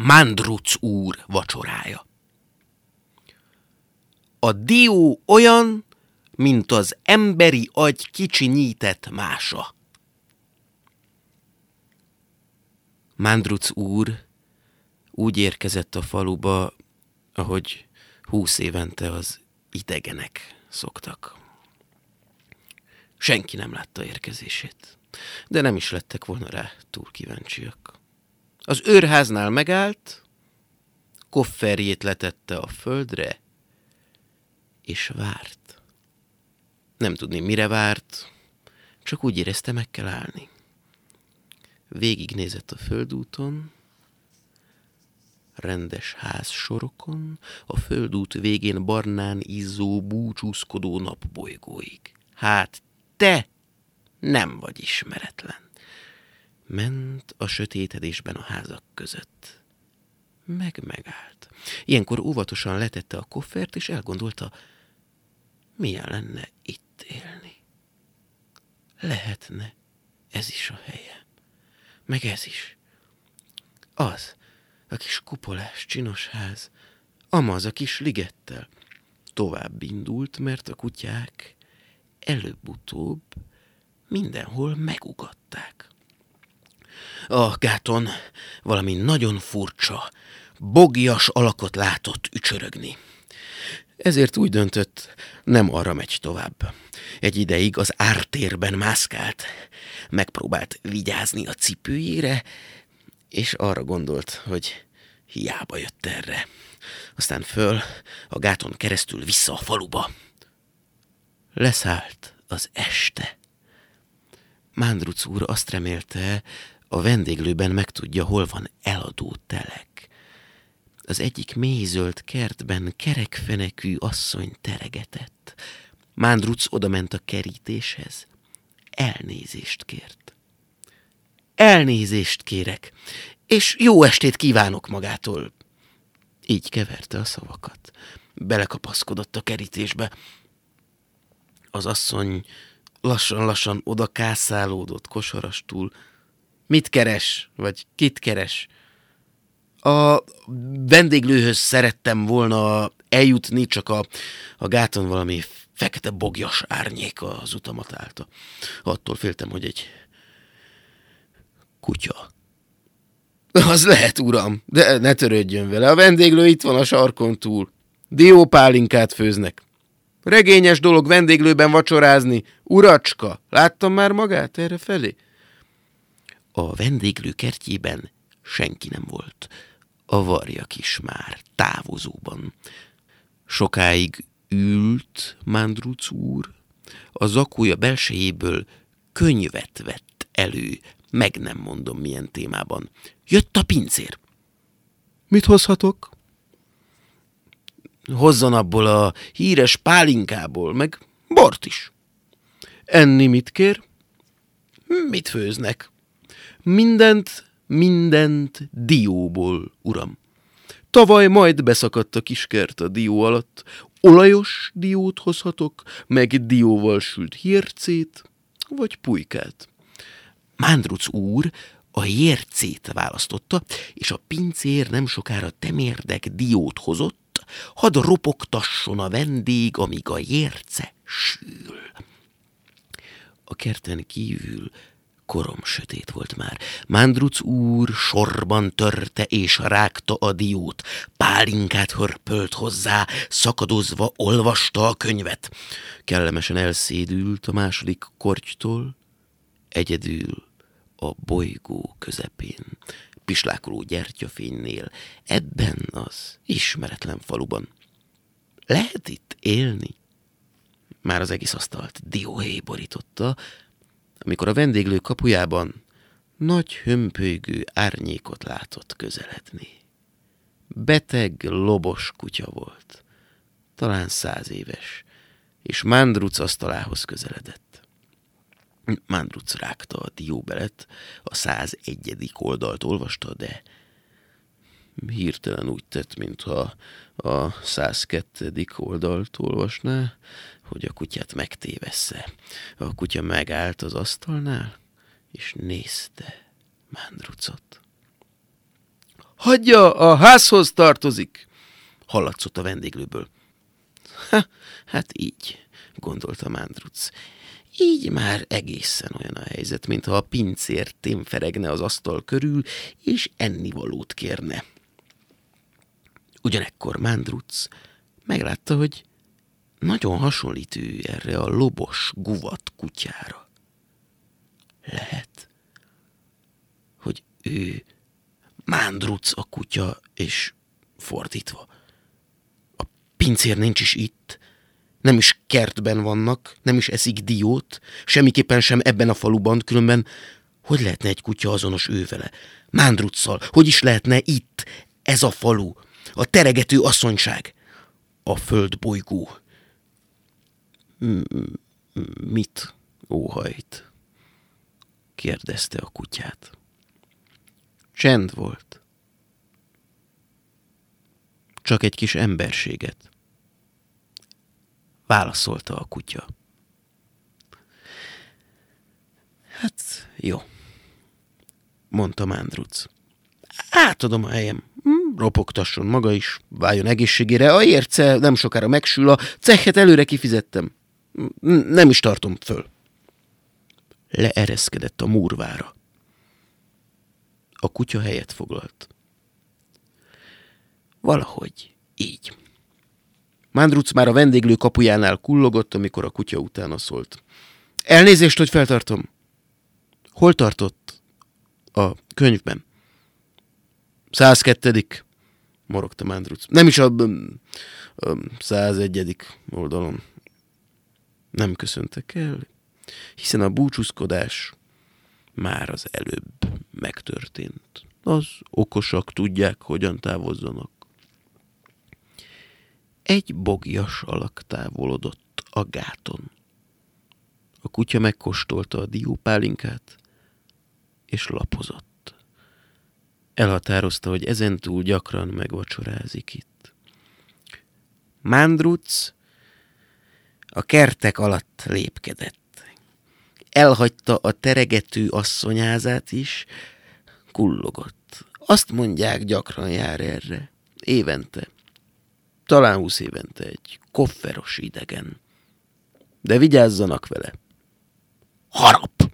Mandruc úr vacsorája. A dió olyan, mint az emberi agy kicsinyített mása. Mandruc úr úgy érkezett a faluba, ahogy húsz évente az idegenek szoktak. Senki nem látta érkezését, de nem is lettek volna rá túl kíváncsiak. Az őrháznál megállt, kofferjét letette a földre, és várt. Nem tudni, mire várt, csak úgy érezte, meg kell állni. Végignézett a földúton, rendes ház sorokon, a földút végén barnán izzó, búcsúzkodó napbolygóig. Hát te nem vagy ismeretlen. Ment a sötétedésben a házak között. Meg megállt. Ilyenkor óvatosan letette a koffert, és elgondolta, milyen lenne itt élni. Lehetne ez is a helye. Meg ez is. Az, a kis kupolás, csinos ház, amaz a kis ligettel. Tovább indult, mert a kutyák előbb-utóbb mindenhol megugatták. A gáton valami nagyon furcsa, bogias alakot látott ücsörögni. Ezért úgy döntött, nem arra megy tovább. Egy ideig az ártérben mászkált, megpróbált vigyázni a cipőjére, és arra gondolt, hogy hiába jött erre. Aztán föl, a gáton keresztül vissza a faluba. Leszállt az este. Mándruc úr azt remélte, a vendéglőben megtudja, hol van eladó telek. Az egyik mélyzöld kertben kerekfenekű asszony teregetett. Mándruc odament a kerítéshez. Elnézést kért. Elnézést kérek, és jó estét kívánok magától. Így keverte a szavakat. Belekapaszkodott a kerítésbe. Az asszony lassan-lassan oda kászálódott kosarastul. Mit keres, vagy kit keres? A vendéglőhöz szerettem volna eljutni, csak a, a gáton valami fekete bogjas árnyék az utamat állta. Attól féltem, hogy egy kutya. Az lehet, uram, de ne törődjön vele. A vendéglő itt van a sarkon túl. Diópálinkát főznek. Regényes dolog vendéglőben vacsorázni. Uracska, láttam már magát erre felé? A vendéglő kertjében senki nem volt. A varjak is már távozóban. Sokáig ült Mándruc úr, a zakója belsejéből könyvet vett elő, meg nem mondom milyen témában. Jött a pincér. Mit hozhatok? Hozzon abból a híres pálinkából, meg bort is. Enni mit kér? Mit főznek? Mindent, mindent dióból, uram. Tavaly majd beszakadt a kiskert a dió alatt. Olajos diót hozhatok, meg dióval sült hírcét, vagy pulykát. Mándruc úr a jércét választotta, és a pincér nem sokára temérdek diót hozott, hadd ropogtasson a vendég, amíg a jérce sül. A kerten kívül korom sötét volt már. Mándruc úr sorban törte és rágta a diót, pálinkát hörpölt hozzá, szakadozva olvasta a könyvet. Kellemesen elszédült a második kortytól, egyedül a bolygó közepén, pislákoló gyertyafénynél, ebben az ismeretlen faluban. Lehet itt élni? Már az egész asztalt dióhéj borította, amikor a vendéglő kapujában nagy hömpölygő árnyékot látott közeledni. Beteg, lobos kutya volt, talán száz éves, és Mándruc asztalához közeledett. Mándruc rágta a dióbelet, a 101. oldalt olvasta, de hirtelen úgy tett, mintha a 102. oldalt olvasná, hogy a kutyát megtévessze. A kutya megállt az asztalnál, és nézte Mándrucot. Hagyja, a házhoz tartozik! Hallatszott a vendéglőből. Ha, hát így, gondolta Mándruc. Így már egészen olyan a helyzet, mintha a pincér témferegne az asztal körül, és ennivalót kérne. Ugyanekkor Mándruc meglátta, hogy nagyon hasonlít ő erre a lobos, guvat kutyára. Lehet, hogy ő Mándruc a kutya, és fordítva. A pincér nincs is itt, nem is kertben vannak, nem is eszik diót, semmiképpen sem ebben a faluban, különben hogy lehetne egy kutya azonos ővele? Mándruccal, hogy is lehetne itt, ez a falu, a teregető asszonyság, a földbolygó. Mit óhajt? kérdezte a kutyát. Csend volt. Csak egy kis emberséget. Válaszolta a kutya. Hát, jó, mondta Mándruc. Átadom a helyem. Hm, ropogtasson maga is, váljon egészségére. A érce nem sokára megsül, a cehet előre kifizettem. Nem is tartom föl. Leereszkedett a múrvára. A kutya helyet foglalt. Valahogy így. Mándruc már a vendéglő kapujánál kullogott, amikor a kutya utána szólt. Elnézést, hogy feltartom. Hol tartott? A könyvben. 102. morogta Mándruc. Nem is a, a 101. oldalon. Nem köszöntek el, hiszen a búcsúzkodás már az előbb megtörtént. Az okosak tudják, hogyan távozzanak. Egy bogjas alak távolodott a gáton. A kutya megkóstolta a diópálinkát, és lapozott. Elhatározta, hogy ezentúl gyakran megvacsorázik itt. Mándruc a kertek alatt lépkedett. Elhagyta a teregető asszonyázát is, kullogott. Azt mondják, gyakran jár erre. Évente talán húsz évente egy kofferos idegen. De vigyázzanak vele. Harap!